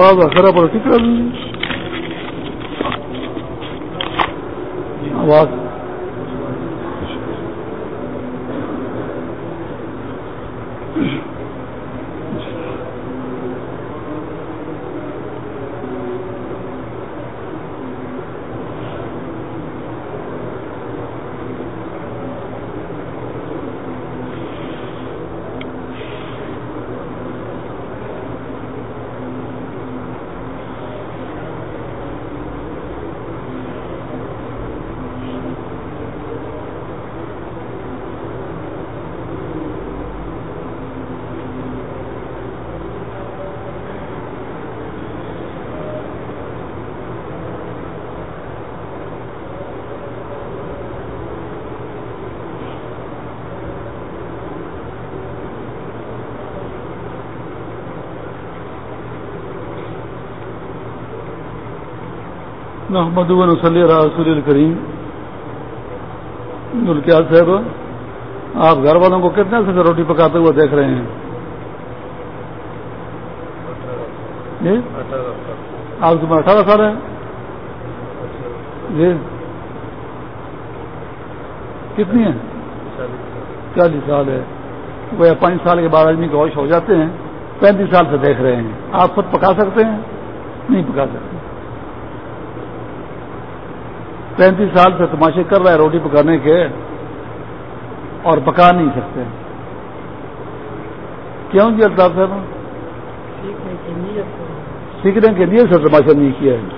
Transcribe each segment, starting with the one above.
آواز آخر پر ٹھیک کر آواز محمد صلی اللہ رسول الکریم گلکیال صاحب، آپ گھر والوں کو کتنے سے روٹی پکاتے ہوئے دیکھ رہے ہیں؟ جی؟ آپ کی عمر اٹھارہ سال ہے جی؟ کتنی ہے چالیس سال ہے۔ وہ پانچ سال کے بعد آدمی کے ہوش ہو جاتے ہیں، پینتیس سال سے دیکھ رہے ہیں۔ آپ خود پکا سکتے ہیں؟ نہیں پکا سکتے۔ پینتیس سال سے تماشے کر رہا ہے روٹی پکانے کے اور پکا نہیں سکتے۔ کیوں جی الطاف صاحب؟ سیکھنے کے لیے سے تماشا نہیں کیا ہے۔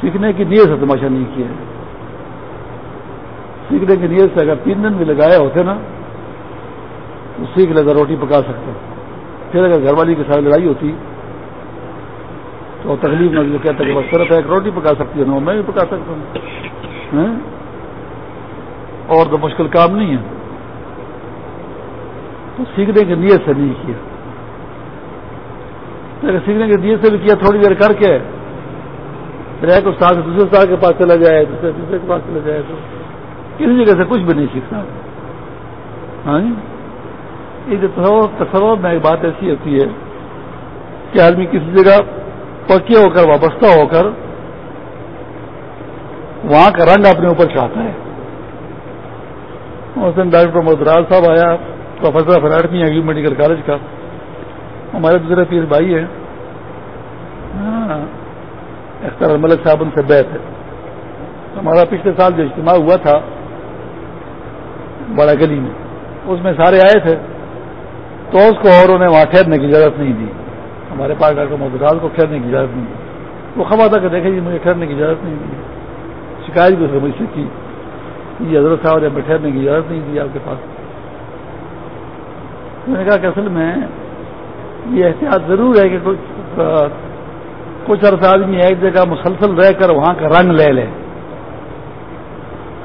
سیکھنے کی نیت سے تماشا نہیں کیا ہے۔ سیکھنے کی نیت سے اگر تین دن بھی لگائے ہوتے نا، تو سیکھ لیتا، روٹی پکا سکتے پھر اگر گھر والی کے ساتھ لڑائی ہوتی تو تکلیف میں جو کہتا ہے کہ بس صرف ایک روٹی پکا سکتی ہے نا میں بھی پکا سکتا ہوں۔ ہاں؟ اور تو مشکل کام نہیں ہے۔ تو سیکھنے کی نیت سے نہیں کیا۔ اگر سیکھنے کی نیت سے بھی کیا، تھوڑی دیر کر کے پھر ایک استاد دوسرے استاد کے پاس چلا جائے، دوسرے دوسرے کے پاس چلا جائے، تو کسی جگہ سے کچھ بھی نہیں سیکھتا ہاں؟ یہ جو تصور میں ایک بات ایسی ہوتی ہے کہ آدمی کسی جگہ پکے ہو کر، وابستہ ہو کر وہاں کا رنگ اپنے اوپر چاہتا ہے۔ اس دن ڈاکٹر مدراج صاحب آیا، پروفیسر فراٹ نہیں آئی میڈیکل کالج کا۔ ہمارے دوسرے پیر بھائی ہیں۔ ہاں، اختر ملک صاحب ان سے بیت ہے۔ ہمارا پچھلے سال جو اجتماع ہوا تھا، بڑا گلی میں، اس میں سارے آئے تھے۔ تو اس کو اور انہیں وہاں ٹھہرنے کی ضرورت نہیں دی۔ ہمارے پاس ڈاکٹر محدود کو ٹھہرنے کی اجازت نہیں دی وہ خبر تھا کہ دیکھیں جی مجھے ٹھہرنے کی اجازت نہیں دی۔ شکایت بھی اس نے مجھ سے کی۔ یہ حضرت صاحب نے ٹھہرنے کی اجازت نہیں دی آپ کے پاس۔ میں نے کہا کہ اصل میں یہ احتیاط ضرور ہے کہ کچھ کچھ عرصہ آدمی ایک جگہ مسلسل رہ کر وہاں کا رنگ لے لے۔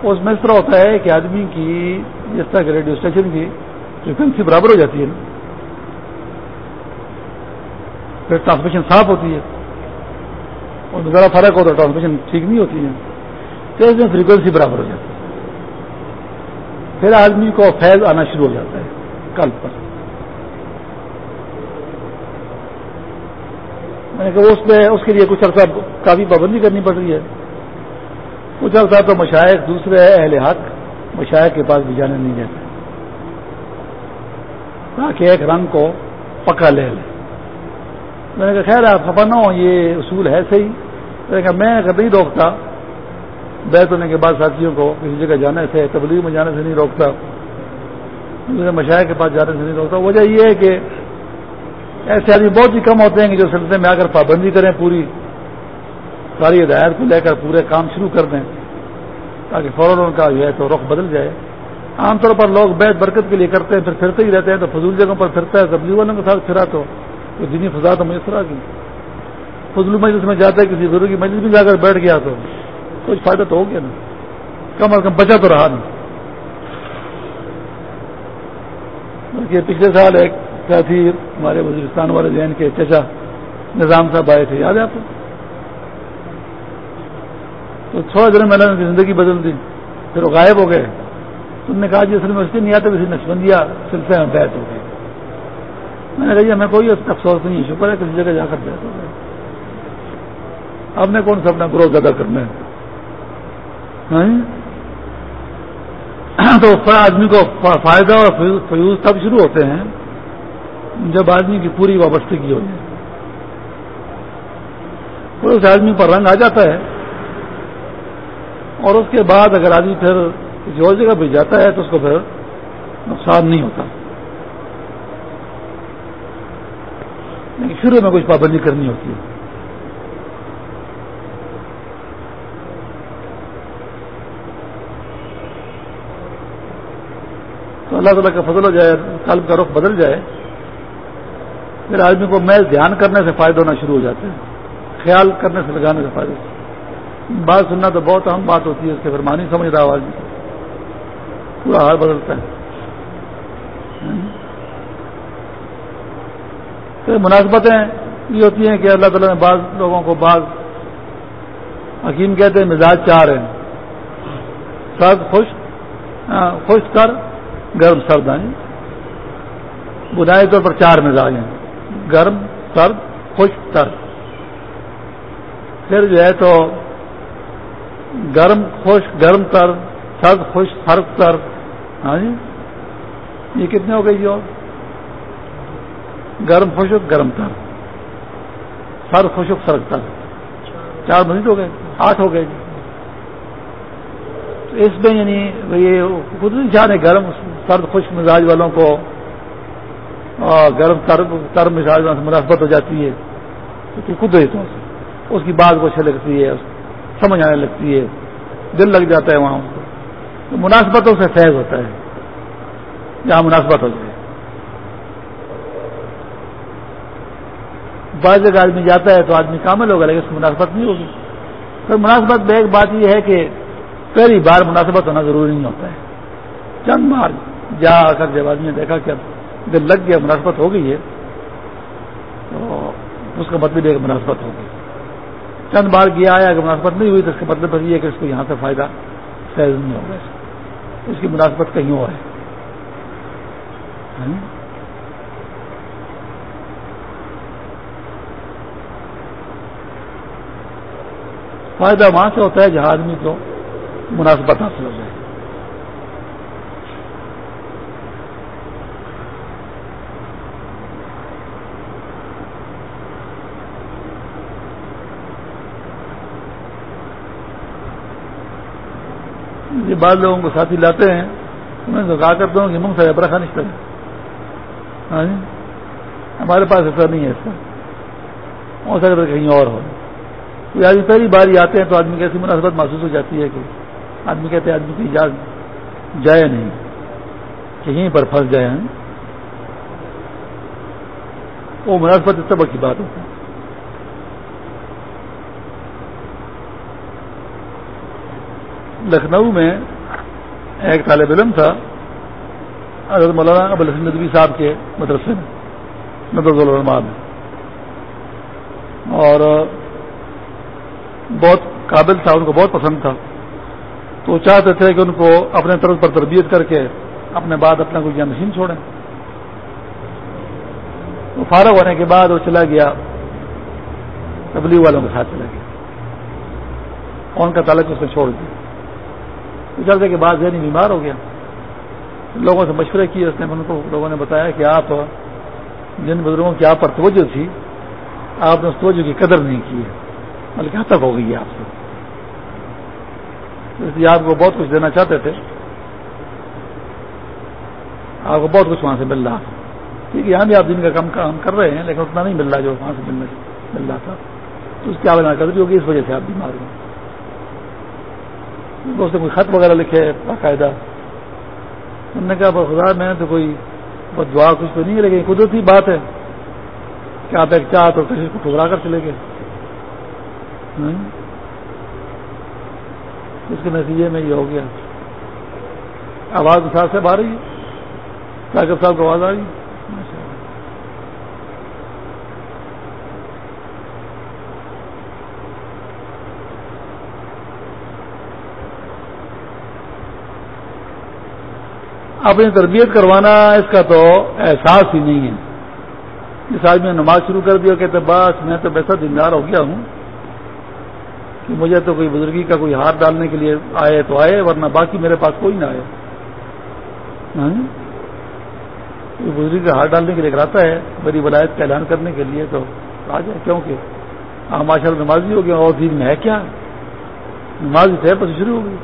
اس میں اس طرح ہوتا ہے کہ آدمی کی، جس طرح ریڈیو اسٹیشن کی فریکوینسی برابر ہو جاتی ہے نا پھر ٹرانسمیشن صاف ہوتی ہے۔ اور ذرا فرق ہو تو ٹرانسمیشن ٹھیک نہیں ہوتی ہے۔ تو اس میں فریکوینسی برابر ہو جاتی ہے۔ پھر آدمی کو فیض آنا شروع ہو جاتا ہے کل پر۔ میں نے کہا اس میں اس کے لیے کچھ عرصہ کافی پابندی کرنی پڑ رہی ہے۔ کچھ عرصہ تو مشائق، دوسرے اہل حق، مشائق کے پاس بھی جانے نہیں دیتے۔ تاکہ ایک رنگ کو پکا لے لے۔ میں نے کہا، خیر، آپ خفا نہ ہو یہ اصول ہے صحیح. میں نے کہا، میں اگر نہیں روکتا بیت ہونے کے بعد ساتھیوں کو کسی جگہ جانے سے، تبلیغ میں جانے سے نہیں روکتا مشاعر کے پاس جانے سے نہیں روکتا۔ وجہ یہ ہے کہ ایسے آدمی بہت ہی کم ہوتے ہیں کہ جو سلسلے میں آ کر پابندی کریں پوری، ساری ہدایت کو لے کر پورے کام شروع کر دیں، تاکہ فوراً ان کا جو ہے تو رخ بدل جائے۔ عام طور پر لوگ بیت برکت کے لیے کرتے ہیں، پھر پھرتے ہی رہتے ہیں، تو فضول جگہوں پر پھرتا ہے، تبلیغ والوں کے ساتھ پھرا تو دینی فضا تو میسر آ گئی۔ فضل مجلس میں جاتا ہے کسی گرو کی مجلس میں جا کر بیٹھ گیا تو کچھ فائدہ تو ہو گیا نا۔ کم از کم بچا تو رہا نہیں بلکہ پچھلے سال ایک ساتھی ہمارے وزیرستان والے ذہن کے چچا نظام صاحب آئے تھے، یاد ہے آپ کو؟ تو تھوڑا دن میں نے زندگی بدل دی، پھر وہ غائب ہو گئے۔ تم نے کہا جی اصل میں اس نہیں آتا کسی نشبندیا سلسلے میں بیت ہو میں نے کہا جی ہمیں کوئی افسوس نہیں شکر ہے کسی جگہ جا کر بیٹھ ہم نے کون سا اپنا گروہ زیادہ کرنا ہے؟ ہاں؟ جی؟ تو آدمی کو فائدہ اور فیوز تب شروع ہوتے ہیں جب آدمی کی پوری وابستگی ہو جائے۔ پھر اس آدمی پر رنگ آ جاتا ہے اور اس کے بعد اگر آدمی پھر کسی اور جگہ بھی جاتا ہے تو اس کو پھر نقصان نہیں ہوتا۔ یعنی شروع میں کچھ پابندی کرنی ہوتی ہے۔ تو اللہ تعالیٰ کا فضل ہو جائے قلب کا رخ بدل جائے، پھر آدمی کو محض دھیان کرنے سے فائدہ ہونا شروع ہو جاتے ہیں خیال کرنے سے لگانے سے فائدہ بات سننا تو بہت اہم بات ہوتی ہے، اس کے پھر مانی سمجھ رہا آواز پورا حال بدلتا ہے۔ مناسبتیں یہ ہوتی ہیں کہ اللہ تعالیٰ نے بعض لوگوں کو بعض حکیم کہتے ہیں، مزاج چار ہیں۔ سرد خوش خوش کر، گرم سرد ہاں جی۔ ہیں بنائی طور پر چار مزاج ہیں۔ گرم، سرد، خوش تر پھر جو ہے تو گرم، خوش، گرم تر سرد، خوش، سرد تر ہاں جی۔ یہ کتنے ہو گئی جی اور؟ گرم خوشک گرم تر سر خوشک سرک تر چار مزید ہو گئے، آٹھ ہو گئے۔ جی تو اس میں یعنی یہ قدرتی شاہ نے گرم سرد خشک مزاج والوں کو۔ گرم تر مزاج سے مناسبت ہو جاتی ہے۔ تو قدرتوں سے اس کی بات کو اچھا لگتی ہے سمجھ آنے لگتی ہے۔ دل لگ جاتا ہے وہاں۔ تو مناسبتوں سے فیض ہوتا ہے۔ جہاں مناسبت ہو جائے۔ بعض جگہ آدمی جاتا ہے تو آدمی کامل ہوگا، لیکن اس کی مناسبت نہیں ہوگی۔ پھر مناسبت میں ایک بات یہ ہے کہ پہلی بار مناسبت ہونا ضروری نہیں ہوتا ہے۔ چند بار جا کر جب آدمی نے دیکھا کہ دل لگ گیا، مناسبت ہو گئی ہے، تو اس کا مطلب ایک مناسبت ہوگی چند بار گیا، آیا اگر مناسبت نہیں ہوئی، تو اس کا مطلب یہ ہے کہ اس کو یہاں سے فائدہ فیض نہیں ہوگا۔ اس کی مناسبت کہیں اور ہے۔ فائدہ وہاں سے ہوتا ہے جہاں آدمی کو مناسبت حاصل ہو جائے۔ یہ بعض لوگوں کو ساتھی لاتے ہیں، میں تو کہا کرتا ہوں کہ منگ سے برکھا نہیں کرے ہمارے پاس ایسا نہیں ہے اس کا۔ ہو سکتا کہیں اور ہو۔ آدمی پہلی بار ہی آتے ہیں تو آدمی کی ایسی مناسبت محسوس ہو جاتی ہے کہ آدمی کہتے ہیں آدمی کی اجازت جائے نہیں کہ یہیں پر پھنس جائے ہیں۔ وہ مناسبت اس طبق کی بات ہوتی ہے۔ لکھنؤ میں ایک طالب علم تھا، حضرت مولانا ابو الحسن ندوی صاحب کے مدرسے میں مدرس الرحمان میں۔ اور بہت قابل تھا، ان کو بہت پسند تھا۔ تو وہ چاہتے تھے کہ ان کو اپنے طرف پر تربیت کر کے اپنے بعد اپنا کوئی مشین چھوڑیں۔ تو فارغ ہونے کے بعد وہ چلا گیا۔ تبلیغ والوں کے ساتھ چلا گیا۔ کون کا تعلق اس نے چھوڑ دیا؟ چلتے کے بعد ذہنی بیمار ہو گیا۔ لوگوں سے مشورے کیے اس نے، ان کو لوگوں نے بتایا کہ آپ جن بزرگوں کی آپ پر توجہ تھی، آپ نے اس توجہ کی قدر نہیں کی ہے۔ بلکہ تک ہو گئی ہے آپ سے اس لیے آپ کو بہت کچھ دینا چاہتے تھے۔ آپ کو بہت کچھ وہاں سے مل رہا تھا۔ ٹھیک ہے، یہاں بھی آپ دن کا کام کام کر رہے ہیں، لیکن اتنا نہیں مل رہا جو وہاں سے مل رہا تھا۔ تو اس کی آویدن قدر ہوگی، اس وجہ سے آپ بیمار ہوئے۔ اس نے کوئی خط وغیرہ لکھے، باقاعدہ۔ انہوں نے کہا، خدا، میں تو کوئی بہت دعا کچھ تو نہیں ہے، لیکن قدرتی بات ہے کہ آپ ایک چاہ تو کسی کو ٹھکرا کر چلے گئے۔ اس کے نتیجے میں یہ ہو گیا۔ آواز ساتھ سے رہی ہے؟ طاقت صاحب کو آواز آ رہی ہے؟ اپنی تربیت کروانا اس کا تو احساس ہی نہیں ہے۔ جس آدمی نے نماز شروع کر دیا کہتے بس میں تو ویسا دیندار ہو گیا ہوں۔ مجھے تو کوئی بزرگی کا کوئی ہاتھ ڈالنے کے لیے آئے تو آئے، ورنہ باقی میرے پاس کوئی نہ آئے۔ ہاں جی؟ کوئی بزرگی کا ہاتھ ڈالنے کے لیے کراتا ہے میری ولایت کا اعلان کرنے کے لیے تو آ جائے، کیونکہ ہاں ماشاء اللہ نمازی ہو گیا، اور دین میں ہے کیا؟ نماز تھے پس شروع ہو گئی۔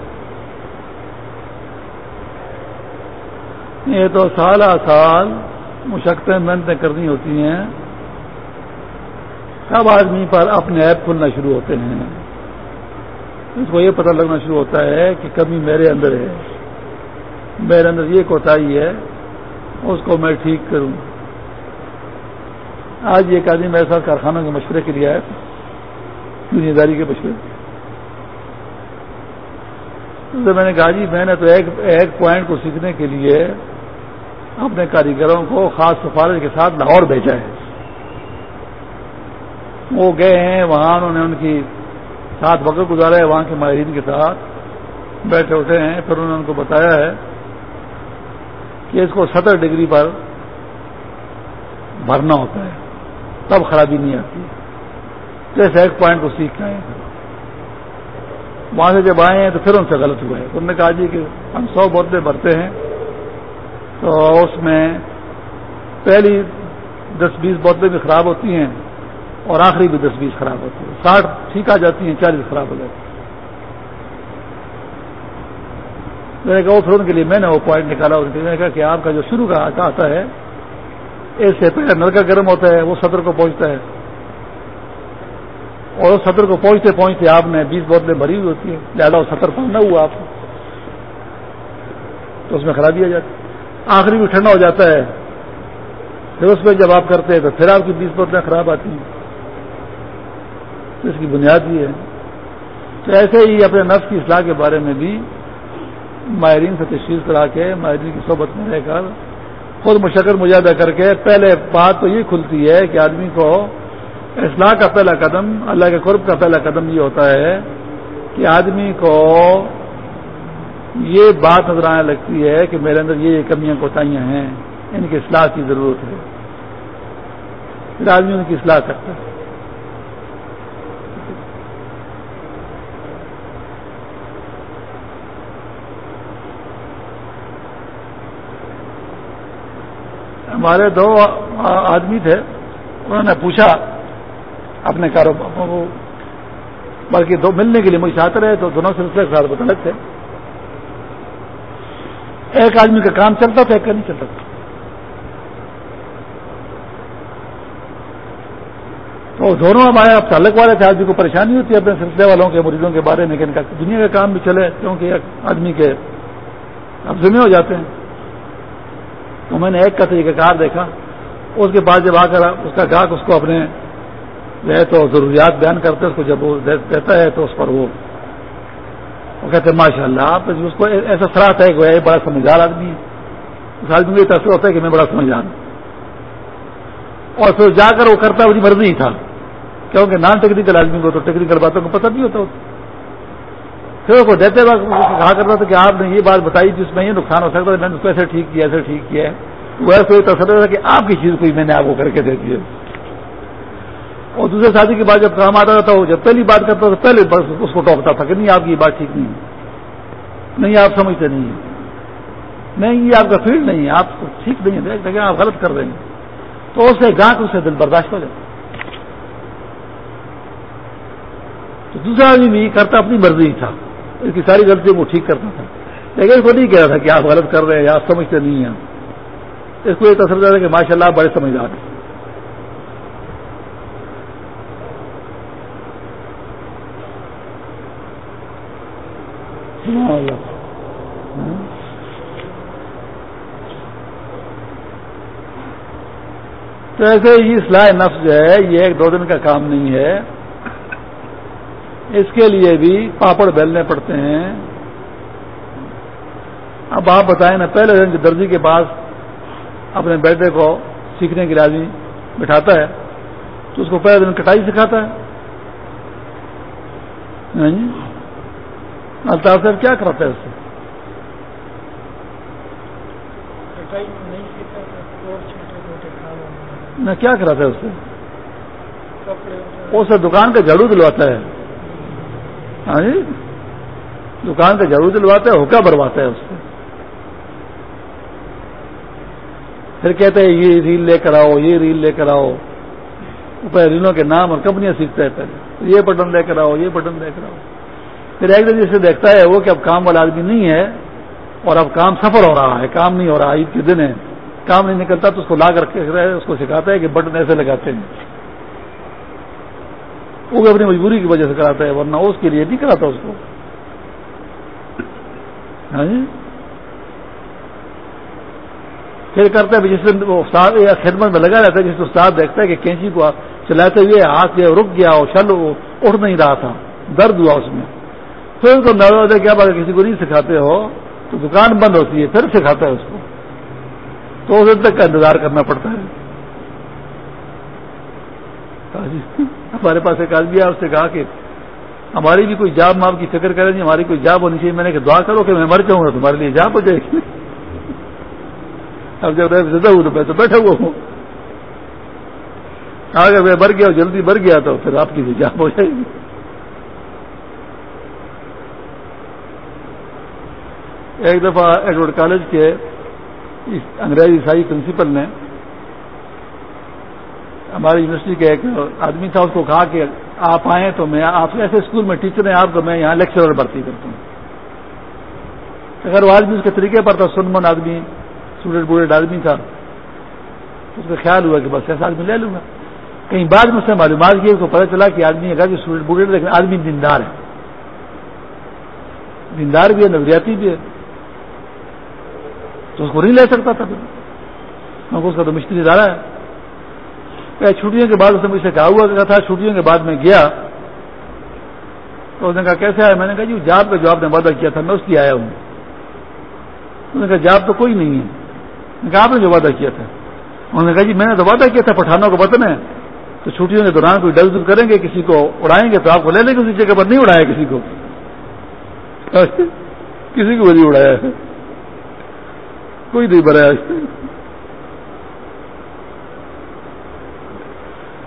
یہ تو سال آ سال مشقتیں محنتیں کرنی ہوتی ہیں۔ سب آدمی پر اپنے ایپ کھلنا شروع ہوتے ہیں۔ اس کو یہ پتہ لگنا شروع ہوتا ہے کہ کمی میرے اندر ہے۔ میرے اندر یہ کوتاہی ہے، اس کو میں ٹھیک کروں۔ آج ایک آدمی میرے ساتھ کارخانوں کے مشورے کے لیے آئے دنیا داری کے مشورے۔ میں نے کہا جی میں نے تو ایک ایک پوائنٹ کو سیکھنے کے لیے اپنے کاریگروں کو خاص سفارش کے ساتھ لاہور بھیجا ہے۔ وہ گئے ہیں، وہاں انہوں نے ان کی ساتھ وقت گزارا ہے وہاں کے ماہرین کے ساتھ۔ بیٹھے اٹھے ہیں، پھر انہوں نے ان کو بتایا ہے کہ اس کو ستر ڈگری پر بھرنا ہوتا ہے۔ تب خرابی نہیں آتی۔ جیسے ایک پوائنٹ کو سیکھ کے آئے وہاں سے جب آئے ہیں تو پھر ان سے غلط ہوا ہے انہوں نے کہا جی کہ ہم سو بوتلیں بھرتے ہیں تو اس میں پہلی دس بیس بوتلیں بھی خراب ہوتی ہیں۔ اور آخری بھی دس بیس خراب ہوتی ہے ساٹھ ٹھیک آ جاتی ہیں، چالیس خراب ہو جاتی میں نے کہا پھر ان کے لیے میں نے وہ پوائنٹ نکالا میں نے کہا کہ آپ کا جو شروع کا آتا ہے، اس سے پہلے نلکا گرم ہوتا ہے، وہ صدر کو پہنچتا ہے۔ اور اس صدر کو پہنچتے پہنچتے آپ نے بیس بوتلیں بھری ہوئی ہوتی ہیں۔ زیادہ وہ ستر پڑنا ہوا آپ کو۔ تو اس میں خرابی آ جاتی آخری بھی ٹھنڈا ہو جاتا ہے۔ پھر اس میں جب آپ کرتے ہیں تو پھر آپ کی بیس بوتلیں خراب آتی ہیں۔ تو اس کی بنیاد یہ ہے۔ تو ایسے ہی اپنے نفس کی اصلاح کے بارے میں بھی ماہرین سے تشخیص کرا کے ماہرین کی صحبت میں رہ کر خود مشکل مجاہدہ کر کے پہلے بات تو یہ کھلتی ہے کہ آدمی کو اصلاح کا پہلا قدم، اللہ کے قرب کا پہلا قدم یہ ہوتا ہے کہ آدمی کو یہ بات نظر آنے لگتی ہے کہ میرے اندر یہ کمیاں کوتاہیاں ہیں، ان کی اصلاح کی ضرورت ہے۔ پھر آدمی ان کی اصلاح کرتا ہے۔ ہمارے دو آدمی تھے، انہوں نے پوچھا، اپنے کاروبار بلکہ دو ملنے کے لیے مجھے چاہتے رہے تو دونوں سلسلے کے ساتھ متعلق تھے۔ ایک آدمی کا کام چلتا تھا، ایک کا نہیں چلتا تھا۔ تو دونوں ہمارے اب تعلق والے تھے، آدمی کو پریشانی ہوتی ہے اپنے سلسلے والوں کے، مریضوں کے بارے میں، کہ دنیا کا کام بھی چلے، کیونکہ ایک آدمی کے اب ذمہ ہو جاتے ہیں۔ تو میں نے ایک کا طریقہ کار دیکھا، اس کے بعد جب آ کر اس کا گاہک اس کو اپنے جو ہے تو ضروریات بیان کرتے، اس کو جب وہ دیتا ہے تو اس پر وہ وہ کہتے ہیں ماشاء اللہ آپ اس کو ایسا سراہتا ہے کہ بڑا سمجھدار آدمی ہے۔ اس آدمی کو یہ تاثر ہوتا ہے کہ میں بڑا سمجھدار ہوں۔ اور پھر جا کر وہ کرتا ہے مجھے جی مرضی ہی تھا۔ کیونکہ نان ٹیکنیکل آدمی کو تو ٹیکنیکل باتوں کو پتہ نہیں ہوتا پھر اس کو دیتے وقت کہا کرتا تھا کہ آپ نے یہ بات بتائی جس میں یہ نقصان ہو سکتا ہے میں نے اس کو ایسے ٹھیک کیا، ایسے ٹھیک کیا۔ ہے وہ ایسا یہ تصور تھا کہ آپ کی چیز کو میں نے آپ کو کر کے دے دی۔ اور دوسرے شادی کے بعد جب کام آتا تھا، وہ جب پہلی بات کرتا تھا، پہلے اس کو ٹوکتا تھا کہ نہیں، آپ کی یہ بات ٹھیک نہیں ہے۔ نہیں، آپ سمجھتے نہیں ہیں۔ نہیں، یہ آپ کا فیلڈ نہیں ہے، آپ کو ٹھیک نہیں ہے۔ دیکھ آپ غلط کر رہے ہیں۔ تو اس سے گاہک اس سے دل برداشت ہو جائے تو دوسرا آدمی بھی کرتا، اپنی مرضی تھا۔ اس کی ساری غلطیوں کو ٹھیک کرتا تھا۔ لیکن اس کو نہیں کہہ رہا تھا کہ آپ غلط کر رہے ہیں، آپ سمجھتے نہیں ہیں۔ اس کو یہ تصور ہے کہ ماشاء اللہ بڑے سمجھدار ہیں۔ ہاں۔ تو ایسے یہ اصلاح نفس جو ہے، یہ ایک دو دن کا کام نہیں ہے۔ اس کے لیے بھی پاپڑ بیلنے پڑتے ہیں۔ اب آپ بتائیں نا پہلے دن درجی کے پاس اپنے بیٹے کو سیکھنے کے لیے آدمی بٹھاتا ہے تو اس کو پہلے دن کٹائی سکھاتا ہے۔ الطاف صاحب کیا کراتا ہے اس سے؟ میں کیا کراتا ہے اس سے؟ اسے دکان کا جھاڑو دلواتا ہے۔ ہاں جی؟ دکان کا جھاڑو دلواتا ہے ہوکا بھرواتا ہے اس سے پھر کہتے ہیں، یہ ریل لے کر آؤ، یہ ریل لے کر آؤ۔ پہلے ریلوں کے نام اور کمپنیاں سیکھتا ہے پہلے۔ یہ بٹن لے کر آؤ، یہ بٹن لے کر آؤ۔ پھر ایک دن جسے دیکھتا ہے وہ کہ اب کام والا آدمی نہیں ہے اور اب کام سفر ہو رہا ہے، کام نہیں ہو رہا، عید کے دن ہے۔ کام نہیں نکلتا تو اس کو لا کر کے اس کو سکھاتا ہے کہ بٹن ایسے لگاتے ہیں۔ وہ بھی اپنی مجبوری کی وجہ سے کراتا ہے، ورنہ اس کے لیے نہیں کراتا اس کو۔ ہاں جی؟ پھر کرتا ہے جس دن استاد خدمت میں لگا رہتا ہے، جس استاد دیکھتا ہے کہ کینچی کو چلاتے ہوئے ہاتھ رک گیا اور چل اٹھ نہیں رہا تھا۔ درد ہوا اس میں۔ پھر تو نظر کیا بات کسی کو نہیں سکھاتے ہو؟ تو دکان بند ہوتی ہے، پھر سکھاتا ہے اس کو۔ تو اس دن تک کا انتظار کرنا پڑتا ہے۔ ہاں جی؟ ہمارے پاس ایک آدمی اس سے کہا کہ ہماری بھی کوئی جاب ماپ کی فکر کرے نہیں جی، ہماری کوئی جاب ہونی چاہیے۔ میں نے کہا، دعا کرو کہ میں مر جاؤں گا تمہارے لیے جاب ہو جائے گی۔ اب جب زدہ ہوں تو میں تو بیٹھا ہوا ہوں۔ اگر میں مر گیا، جلدی مر گیا تو پھر آپ کی بھی جاب ہو جائے گی۔ ایک دفعہ ایڈورڈ کالج کے انگریزی عیسائی پرنسپل نے ہماری یونیورسٹی کے ایک آدمی تھا، اس کو کہا کہ آپ آئیں تو میں آپ ایسے اسکول میں ٹیچر ہیں، آپ کو میں یہاں لیکچرر بھرتی کرتا ہوں۔ اگر وہ آدمی اس کے طریقے پر تھا، سنمن آدمی اسٹوڈنٹ بوڈنٹ آدمی تھا، تو اس کا خیال ہوا کہ بس ایسا آدمی لے لوں گا۔ کہیں بعد میں اس نے معلومات کی، اس کو پتہ چلا کہ آدمی اگر اسٹوڈنٹ بوڈنٹ لیکن آدمی دیندار ہے۔ دیندار بھی ہے، نظریاتی بھی ہے۔ تو اس کو نہیں لے سکتا تھا۔ پھر اس کا تو مستری ادارہ ہے۔ چھٹیوں کے بعد اس نے مجھ سے کہا ہوا تھا، چھٹیوں کے بعد میں گیا۔ تو اس نے کہا، کیسے آیا؟ میں نے کہا جی جاب کا جواب نے وعدہ کیا تھا، میں اس لیے آیا ہوں۔ اس نے کہا جاب تو کوئی نہیں ہے۔ کہا، آپ نے جو وعدہ کیا تھا۔ انہوں نے کہا جی میں نے تو وعدہ کیا تھا پٹھانوں کا وطن ہے تو چھٹیوں کے دوران کوئی ڈل کریں گے، کسی کو اڑائیں گے تو آپ کو لے لیں گے اسی جگہ پر، نہیں اڑایا کسی کو۔ کسی کو نہیں اڑایا۔ کوئی نہیں بنایا۔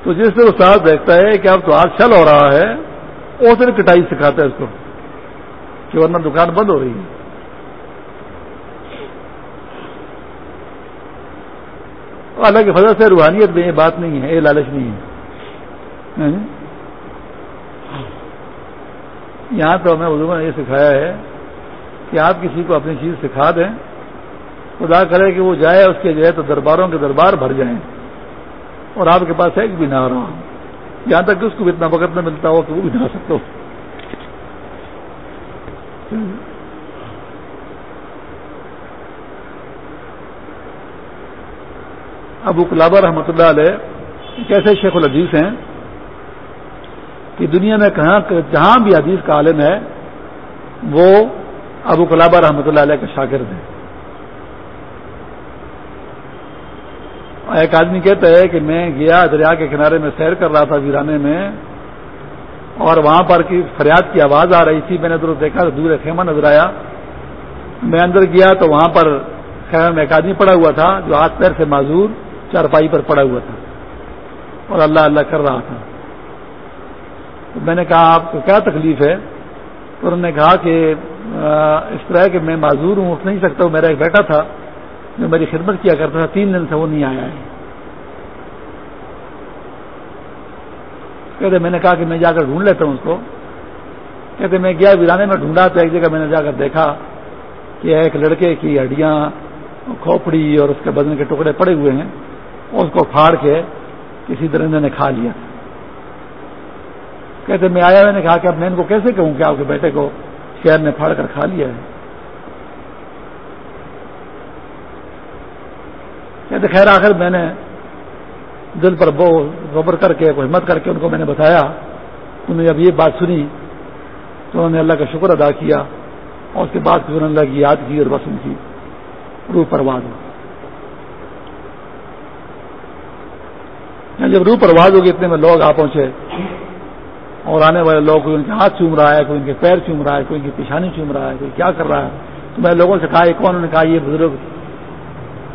تو جس سے استاد دیکھتا ہے کہ اب تو آج چل ہو رہا ہے، وہ پھر کٹائی سکھاتا ہے اس کو، کہ ورنہ دکان بند ہو رہی ہے۔ حالانکہ فضل سے روحانیت میں یہ بات نہیں ہے، یہ لالچ نہیں ہے۔ ہاں جی؟ یہاں تو ہمیں اردو نے یہ سکھایا ہے کہ آپ کسی کو اپنی چیز سکھا دیں، خدا کرے کہ وہ جائے، اس کے جو ہے تو درباروں کے دربار بھر جائیں۔ اور آپ کے پاس ایک بھی نہ رہا یہاں تک کہ اس کو بھی اتنا وقت نہ ملتا ہو کہ وہ بھی نہ سکتا ہو۔ ابو کلابا رحمۃ اللہ علیہ کیسے شیخ العزیز ہیں کہ دنیا میں کہاں جہاں بھی حدیث کا عالم ہے، وہ ابو کلابا رحمۃ اللہ علیہ کا شاگرد ہے ایک آدمی کہتا ہے کہ میں گیا دریا کے کنارے میں سیر کر رہا تھا ویرانے میں اور وہاں پر کی فریاد کی آواز آ رہی تھی۔ میں نے درست دیکھا تو دور خیمہ نظر آیا۔ میں اندر گیا تو وہاں پر خیمہ میں ایک آدمی پڑا ہوا تھا جو ہاتھ پیر سے معذور چارپائی پر پڑا ہوا تھا اور اللہ اللہ کر رہا تھا۔ تو میں نے کہا، آپ کو کیا تکلیف ہے؟ تو انہوں نے کہا کہ اس طرح کہ میں معذور ہوں، اٹھ نہیں سکتا ہوں، میرا ایک بیٹا تھا۔ جو میری خدمت کیا کرتا تھا، تین دن سے وہ نہیں آیا ہے۔ کہتے میں نے کہا کہ میں جا کر ڈھونڈ لیتا ہوں اس کو۔ کہتے میں گیا ویرانے میں، ڈھونڈا تو ایک جگہ میں نے جا کر دیکھا کہ ایک لڑکے کی ہڈیاں، کھوپڑی اور اس کے بدن کے ٹکڑے پڑے ہوئے ہیں۔ اور اس کو پھاڑ کے کسی درندے نے کھا لیا۔ کہتے میں آیا، میں نے کہا کہ اب میں ان کو کیسے کہوں کہ آپ کے بیٹے کو شہر نے پھاڑ کر کھا لیا ہے؟ کہتے خیر آخر میں نے دل پر بو، غبر کر کے ہمت کر کے ان کو میں نے بتایا. انہوں نے جب یہ بات سنی تو انہوں نے اللہ کا شکر ادا کیا اور اس کے بعد پھر اللہ کی یاد کی اور بس ان کی روح پرواز ہو یعنی جب روح پرواز ہوگی اتنے میں لوگ آ پہنچے اور آنے والے لوگ کوئی ان کے ہاتھ چوم رہا ہے، کوئی ان کے پیر چوم رہا ہے، کوئی ان کی پیشانی چوم رہا ہے، کوئی کیا کر رہا ہے؟ تو میں لوگوں سے کہا یہ کون نے کہا، یہ بزرگ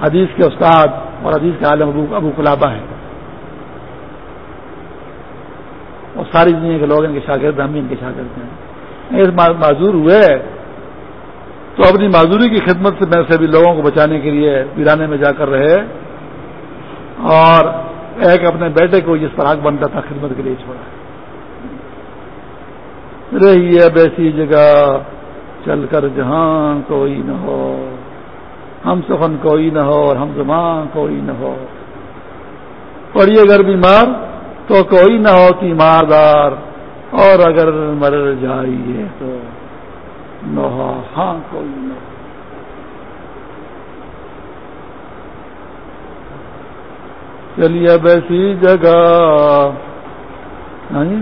حدیث کے استاد اور حدیث کے عالم ابو ابو کلابہ ہیں۔ اور ساری دنیا کے لوگ ان کے شاگرد ہم بھی ان کے شاگرد ہیں۔ معذور ہوئے تو اپنی معذوری کی خدمت سے میں سے بھی لوگوں کو بچانے کے لیے ویرانے میں جا کر رہے اور ایک اپنے بیٹے کو جس پر آگ بنتا تھا خدمت کے لیے چھوڑا۔ رہی ہے بیسی جگہ، چل کر جہاں کوئی نہ ہو۔ ہم سفن کوئی نہ ہو اور ہم زمان کوئی نہ ہو۔ پڑی اگر بیمار تو کوئی نہ ہو تیماردار اور اگر مر جائیے تو نہ ہاں کوئی نہ۔ چلیے اب ایسی جگہ۔ ہاں جی؟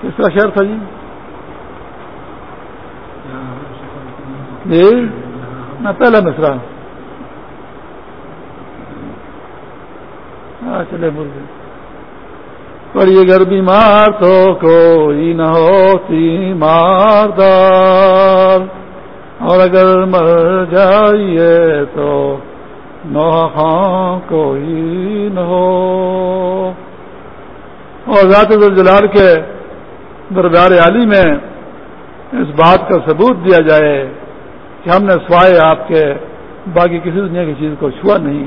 کس کا شہر تھا جی؟, جی؟ جی میں پہلا مصرا ہاں چلے مرغے۔ پڑی اگر بیمار تو کوئی نہ ہوتی ماردار۔ اور اگر مر جائیے تو نو کوئی نہ ہو۔ اور ذات جلال کے دربار عالی میں اس بات کا ثبوت دیا جائے۔ کہ ہم نے سوائے آپ کے باقی کسی دنیا کی چیز کو چھوا نہیں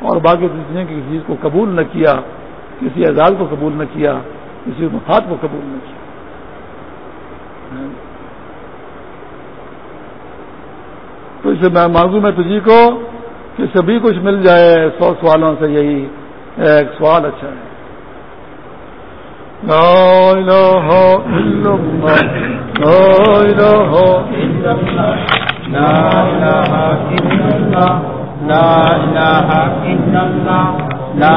اور باقی دنیا کی چیز کو قبول نہ کیا، کسی اعزاز کو قبول نہ کیا، کسی مفاد کو قبول نہ کیا۔ تو اسے میں معذوم میں تجھی کو کہ سبھی کچھ مل جائے، سو سوالوں سے یہی ایک سوال اچھا ہے۔ لا الہ الا اللہ، لا الہ الا اللہ۔ لا الہ الا اللہ لا الہ الا اللہ